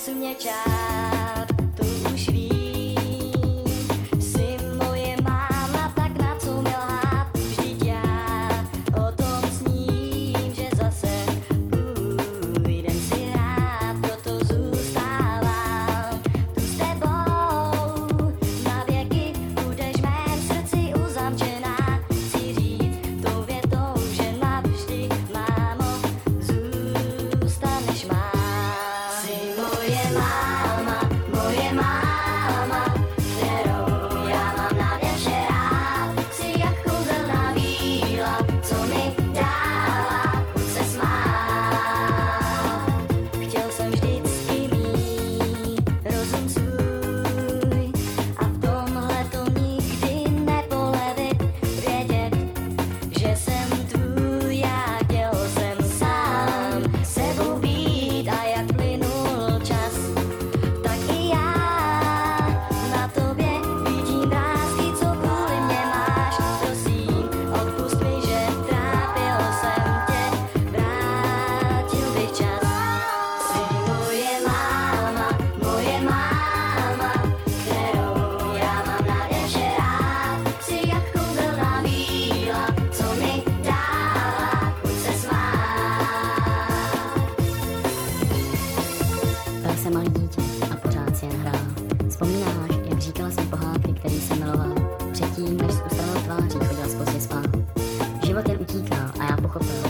sumnya chat malý dítě a pořád si jen hrál. Vzpomínáš, jak říkala jsem pohádky, který se miloval. Předtím, než s tváří chodil z spát. Život jen utíká a já pochopil,